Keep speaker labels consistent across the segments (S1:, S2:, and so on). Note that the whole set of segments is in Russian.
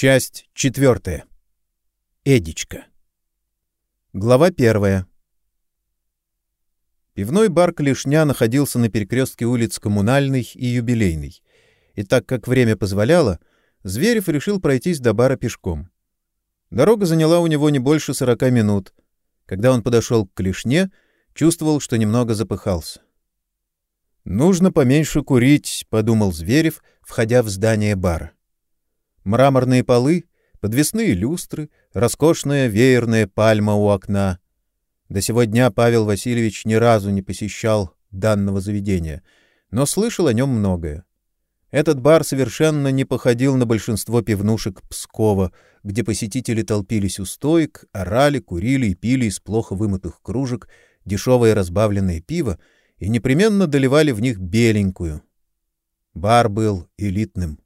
S1: Часть четвертая. Эдичка. Глава первая. Пивной бар «Клешня» находился на перекрестке улиц Коммунальной и Юбилейной. И так как время позволяло, Зверев решил пройтись до бара пешком. Дорога заняла у него не больше сорока минут. Когда он подошел к «Клешне», чувствовал, что немного запыхался. «Нужно поменьше курить», — подумал Зверев, входя в здание бара. Мраморные полы, подвесные люстры, роскошная веерная пальма у окна. До сего дня Павел Васильевич ни разу не посещал данного заведения, но слышал о нем многое. Этот бар совершенно не походил на большинство пивнушек Пскова, где посетители толпились у стоек, орали, курили и пили из плохо вымытых кружек дешевое разбавленное пиво и непременно доливали в них беленькую. Бар был элитным.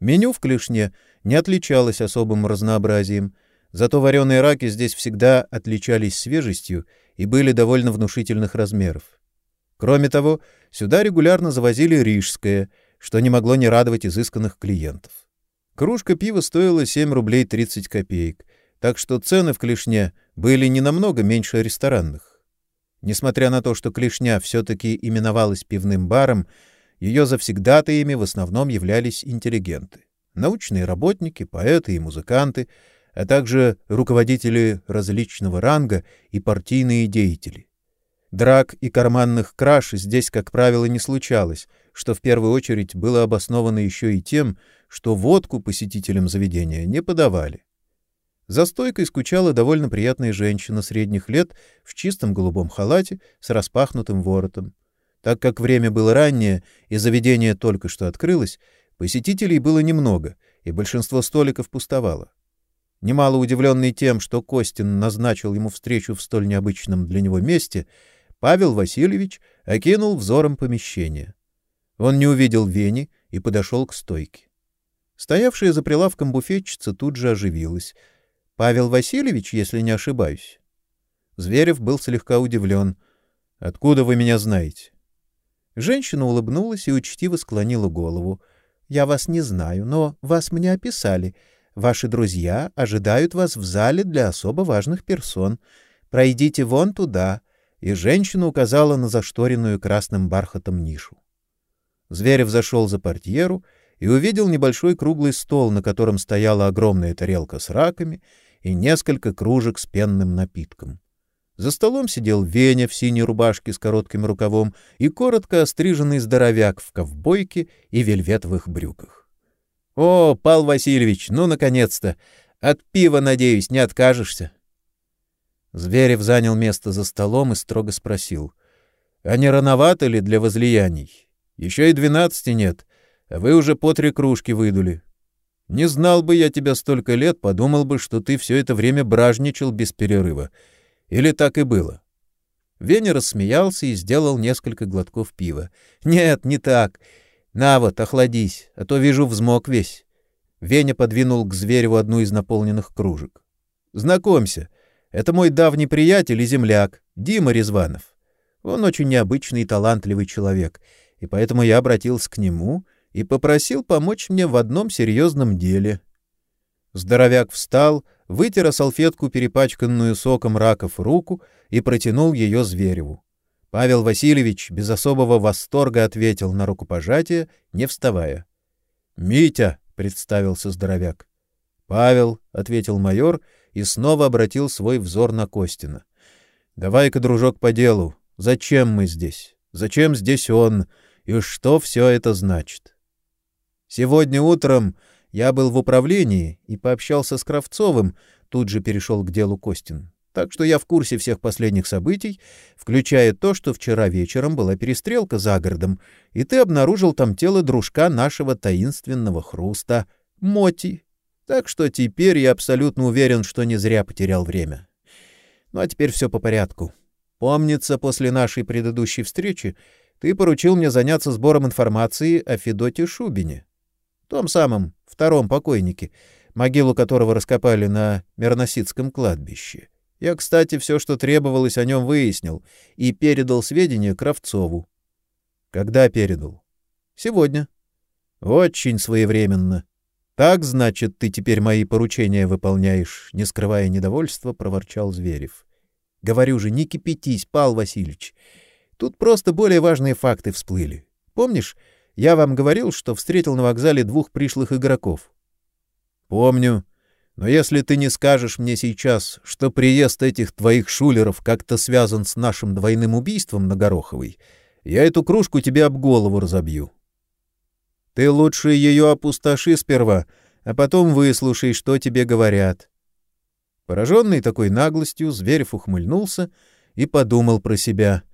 S1: Меню в Клешне не отличалось особым разнообразием, зато вареные раки здесь всегда отличались свежестью и были довольно внушительных размеров. Кроме того, сюда регулярно завозили рижское, что не могло не радовать изысканных клиентов. Кружка пива стоила 7 рублей 30 копеек, так что цены в Клешне были не намного меньше ресторанных. Несмотря на то, что Клешня все-таки именовалась пивным баром, ее завсегдатаями в основном являлись интеллигенты, научные работники, поэты и музыканты, а также руководители различного ранга и партийные деятели. Драк и карманных краж здесь, как правило, не случалось, что в первую очередь было обосновано еще и тем, что водку посетителям заведения не подавали. За стойкой скучала довольно приятная женщина средних лет в чистом голубом халате с распахнутым воротом. Так как время было раннее и заведение только что открылось, посетителей было немного, и большинство столиков пустовало. Немало удивленный тем, что Костин назначил ему встречу в столь необычном для него месте, Павел Васильевич окинул взором помещение. Он не увидел Вени и подошел к стойке. Стоявшая за прилавком буфетчица тут же оживилась. — Павел Васильевич, если не ошибаюсь. Зверев был слегка удивлен. — Откуда вы меня знаете? Женщина улыбнулась и учтиво склонила голову. «Я вас не знаю, но вас мне описали. Ваши друзья ожидают вас в зале для особо важных персон. Пройдите вон туда». И женщина указала на зашторенную красным бархатом нишу. Зверев зашел за портьеру и увидел небольшой круглый стол, на котором стояла огромная тарелка с раками и несколько кружек с пенным напитком. За столом сидел Веня в синей рубашке с коротким рукавом и коротко остриженный здоровяк в ковбойке и вельветовых брюках. — О, Пал Васильевич, ну, наконец-то! От пива, надеюсь, не откажешься? Зверев занял место за столом и строго спросил. — А не рановато ли для возлияний? Еще и двенадцати нет, а вы уже по три кружки выдули. Не знал бы я тебя столько лет, подумал бы, что ты все это время бражничал без перерыва. — или так и было? Веня рассмеялся и сделал несколько глотков пива. Нет, не так. На вот, охладись, а то вижу взмок весь. Веня подвинул к зверю одну из наполненных кружек. Знакомься, это мой давний приятель и земляк, Дима Резванов. Он очень необычный и талантливый человек, и поэтому я обратился к нему и попросил помочь мне в одном серьезном деле. Здоровяк встал, вытер салфетку, перепачканную соком раков, руку и протянул ее Звереву. Павел Васильевич без особого восторга ответил на рукопожатие, не вставая. «Митя!» — представился здоровяк. «Павел!» — ответил майор и снова обратил свой взор на Костина. «Давай-ка, дружок, по делу. Зачем мы здесь? Зачем здесь он? И что все это значит?» «Сегодня утром я был в управлении и пообщался с Кравцовым, тут же перешел к делу Костин. Так что я в курсе всех последних событий, включая то, что вчера вечером была перестрелка за городом, и ты обнаружил там тело дружка нашего таинственного хруста, Моти. Так что теперь я абсолютно уверен, что не зря потерял время. Ну а теперь все по порядку. Помнится, после нашей предыдущей встречи ты поручил мне заняться сбором информации о Федоте Шубине. Том самом, втором покойнике, могилу которого раскопали на Мирносицком кладбище. Я, кстати, все, что требовалось, о нем выяснил и передал сведения Кравцову. Когда передал? Сегодня. Очень своевременно. Так, значит, ты теперь мои поручения выполняешь, не скрывая недовольства, проворчал Зверев. Говорю же, не кипятись, Пал Васильевич. Тут просто более важные факты всплыли. Помнишь, я вам говорил, что встретил на вокзале двух пришлых игроков? Помню. Но если ты не скажешь мне сейчас, что приезд этих твоих шулеров как-то связан с нашим двойным убийством на Гороховой, я эту кружку тебе об голову разобью. Ты лучше ее опустоши сперва, а потом выслушай, что тебе говорят. Пораженный такой наглостью, Зверев ухмыльнулся и подумал про себя.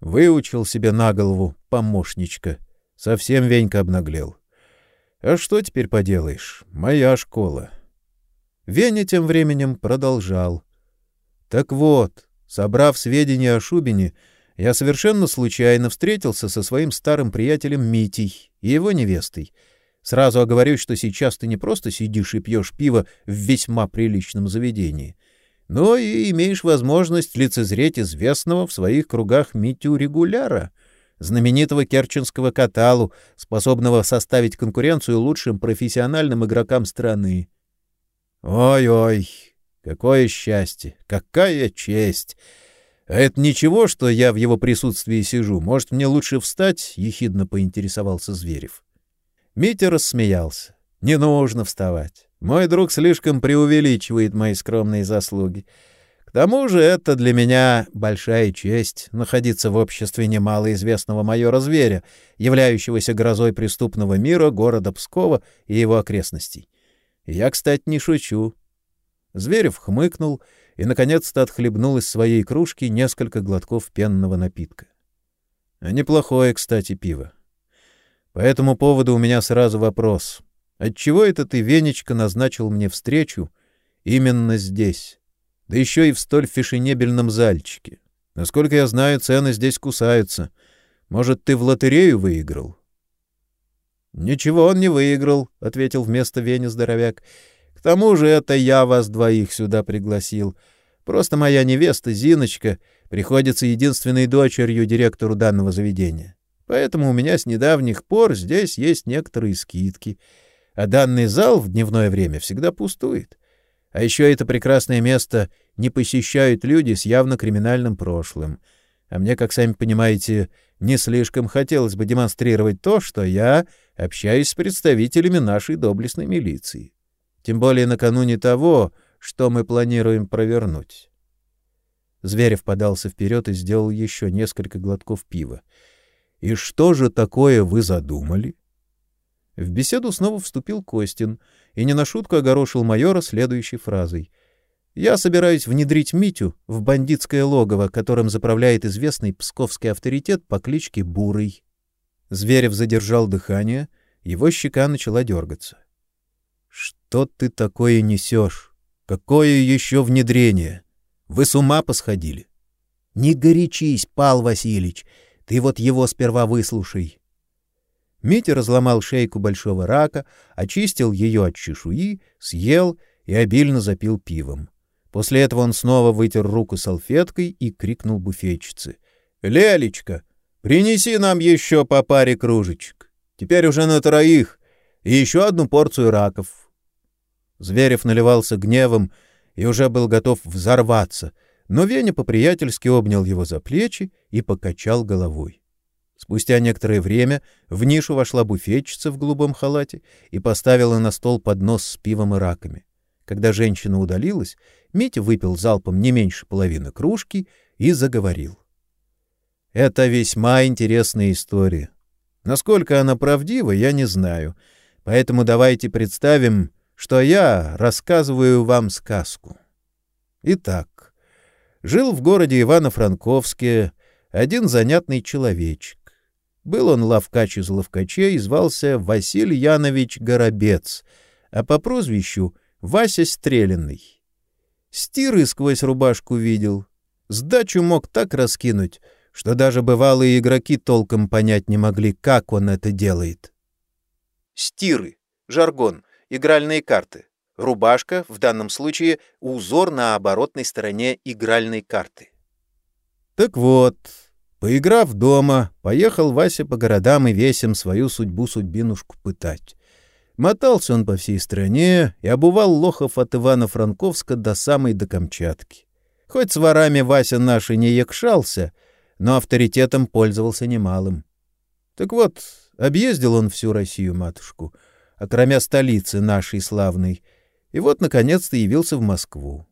S1: Выучил себе на голову помощничка. Совсем Венька обнаглел. А что теперь поделаешь? Моя школа. Веня тем временем продолжал. Так вот, собрав сведения о Шубине, я совершенно случайно встретился со своим старым приятелем Митей и его невестой. Сразу оговорюсь, что сейчас ты не просто сидишь и пьешь пиво в весьма приличном заведении, но и имеешь возможность лицезреть известного в своих кругах Митю Регуляра, знаменитого керченского каталу, способного составить конкуренцию лучшим профессиональным игрокам страны. Ой-ой, какое счастье, какая честь! А это ничего, что я в его присутствии сижу. Может, мне лучше встать? ехидно поинтересовался Зверев. Митя рассмеялся. Не нужно вставать. Мой друг слишком преувеличивает мои скромные заслуги. Тому же это для меня большая честь находиться в обществе немалоизвестного майора Зверя, являющегося грозой преступного мира города Пскова и его окрестностей. Я, кстати, не шучу. Зверев хмыкнул и, наконец-то, отхлебнул из своей кружки несколько глотков пенного напитка. А неплохое, кстати, пиво. По этому поводу у меня сразу вопрос. Отчего это ты, Венечка, назначил мне встречу именно здесь? Да еще и в столь фешенебельном зальчике. Насколько я знаю, цены здесь кусаются. Может, ты в лотерею выиграл? — Ничего он не выиграл, — ответил вместо Вени здоровяк. К тому же это я вас двоих сюда пригласил. Просто моя невеста Зиночка приходится единственной дочерью директору данного заведения. Поэтому у меня с недавних пор здесь есть некоторые скидки. А данный зал в дневное время всегда пустует. А еще это прекрасное место не посещают люди с явно криминальным прошлым. А мне, как сами понимаете, не слишком хотелось бы демонстрировать то, что я общаюсь с представителями нашей доблестной милиции. Тем более накануне того, что мы планируем провернуть. Зверев подался вперед и сделал еще несколько глотков пива. И что же такое вы задумали? В беседу снова вступил Костин и не на шутку огорошил майора следующей фразой: "Я собираюсь внедрить Митю в бандитское логово, которым заправляет известный псковский авторитет по кличке Бурый". Зверев задержал дыхание, его щека начала дергаться. Что ты такое несешь? Какое еще внедрение? Вы с ума посходили? Не горячись, Пал Васильевич. Ты вот его сперва выслушай. Митя разломал шейку большого рака, очистил ее от чешуи, съел и обильно запил пивом. После этого он снова вытер руку салфеткой и крикнул буфетчице: "Лелечка, принеси нам еще по паре кружечек. Теперь уже на троих, и еще одну порцию раков". Зверев наливался гневом и уже был готов взорваться, но Веня по-приятельски обнял его за плечи и покачал головой. Спустя некоторое время в нишу вошла буфетчица в голубом халате и поставила на стол поднос с пивом и раками. Когда женщина удалилась, Митя выпил залпом не меньше половины кружки и заговорил. Это весьма интересная история. Насколько она правдива, я не знаю. Поэтому давайте представим, что я рассказываю вам сказку. Итак, жил в городе Ивано-Франковске один занятный человечек. Был он лавкач из лавкачей и звался Василий Янович Горобец, а по прозвищу Вася Стреленный. Стиры сквозь рубашку видел, сдачу мог так раскинуть, что даже бывалые игроки толком понять не могли, как он это делает. Стиры — жаргон, игральные карты. Рубашка, в данном случае, узор на оборотной стороне игральной карты. Так вот, поиграв дома, поехал Вася по городам и весям свою судьбу-судьбинушку пытать. Мотался он по всей стране и обувал лохов от Ивана-Франковска до самой до Камчатки. Хоть с ворами Вася наши не якшался, но авторитетом пользовался немалым. Так вот, объездил он всю Россию-матушку, окромя столицы нашей славной, и вот, наконец-то, явился в Москву.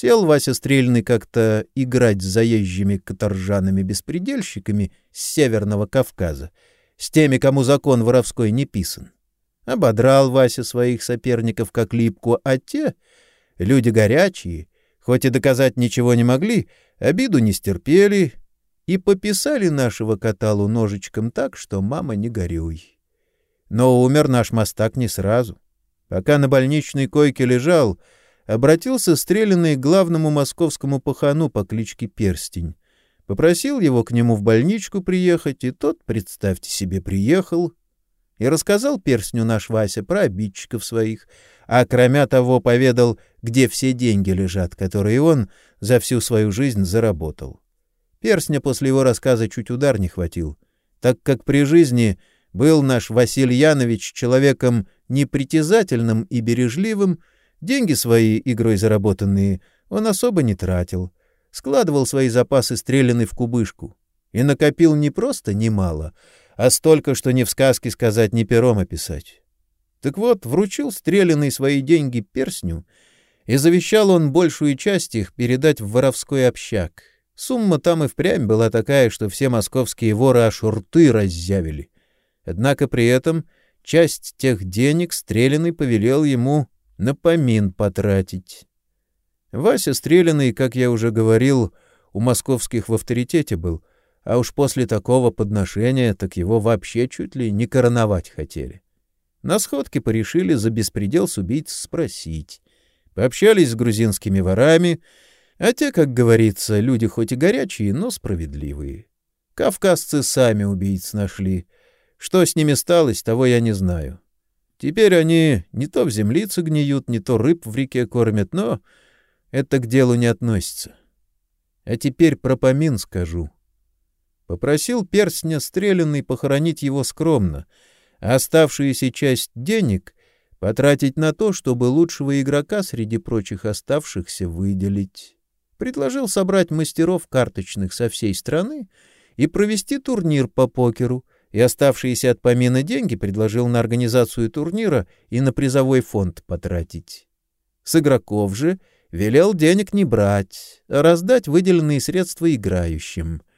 S1: Сел Вася Стрельный как-то играть с заезжими каторжанами-беспредельщиками с Северного Кавказа, с теми, кому закон воровской не писан. Ободрал Вася своих соперников как липку, а те, люди горячие, хоть и доказать ничего не могли, обиду не стерпели и пописали нашего каталу ножичком так, что мама не горюй. Но умер наш мастак не сразу. Пока на больничной койке лежал, обратился стрелянный к главному московскому пахану по кличке Перстень. Попросил его к нему в больничку приехать, и тот, представьте себе, приехал, и рассказал перстню наш Вася про обидчиков своих, а кроме того поведал, где все деньги лежат, которые он за всю свою жизнь заработал. Перстня после его рассказа чуть удар не хватил, так как при жизни был наш Василий Янович человеком непритязательным и бережливым, деньги свои, игрой заработанные, он особо не тратил, складывал свои запасы стреляны в кубышку и накопил не просто немало, а столько, что ни в сказке сказать, ни пером описать. Так вот, вручил стрелянный свои деньги перстню, и завещал он большую часть их передать в воровской общак. Сумма там и впрямь была такая, что все московские воры аж рты раззявили. Однако при этом часть тех денег Стреляный повелел ему на помин потратить. Вася Стреляный, как я уже говорил, у московских в авторитете был, а уж после такого подношения так его вообще чуть ли не короновать хотели. На сходке порешили за беспредел с убийц спросить. Пообщались с грузинскими ворами, а те, как говорится, люди хоть и горячие, но справедливые. Кавказцы сами убийц нашли. Что с ними сталось, того я не знаю. Теперь они не то в землице гниют, не то рыб в реке кормят, но это к делу не относится. А теперь про помин скажу. Попросил перстня стрелянный похоронить его скромно, а оставшуюся часть денег потратить на то, чтобы лучшего игрока среди прочих оставшихся выделить. Предложил собрать мастеров карточных со всей страны и провести турнир по покеру, и оставшиеся от помина деньги предложил на организацию турнира и на призовой фонд потратить. С игроков же велел денег не брать, а раздать выделенные средства играющим —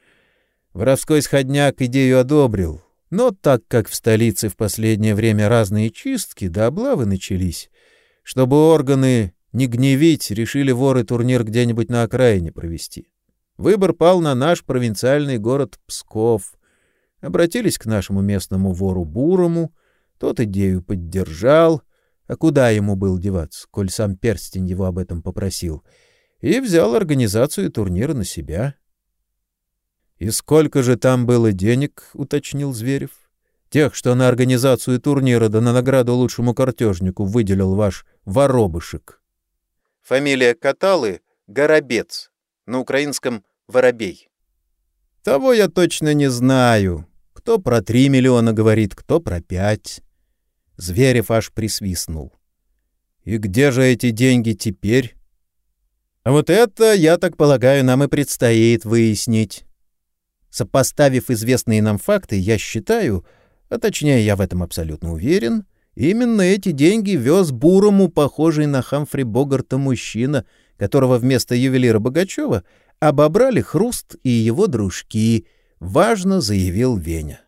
S1: Воровской сходняк идею одобрил, но так как в столице в последнее время разные чистки да облавы начались, чтобы органы не гневить, решили воры турнир где-нибудь на окраине провести. Выбор пал на наш провинциальный город Псков. Обратились к нашему местному вору Бурому, тот идею поддержал, а куда ему был деваться, коль сам перстень его об этом попросил, и взял организацию турнира на себя. «И сколько же там было денег?» — уточнил Зверев. «Тех, что на организацию турнира да на награду лучшему картежнику выделил ваш воробышек».
S2: Фамилия Каталы — Горобец, на украинском — Воробей.
S1: «Того я точно не знаю. Кто про три миллиона говорит, кто про пять». Зверев аж присвистнул. «И где же эти деньги теперь?» «А вот это, я так полагаю, нам и предстоит выяснить». Сопоставив известные нам факты, я считаю, а точнее я в этом абсолютно уверен, именно эти деньги вез бурому, похожий на Хамфри Богарта мужчина, которого вместо ювелира Богачева обобрали Хруст и его дружки, важно заявил Веня.